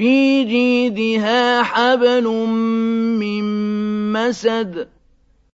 في جيدها حبل من مسد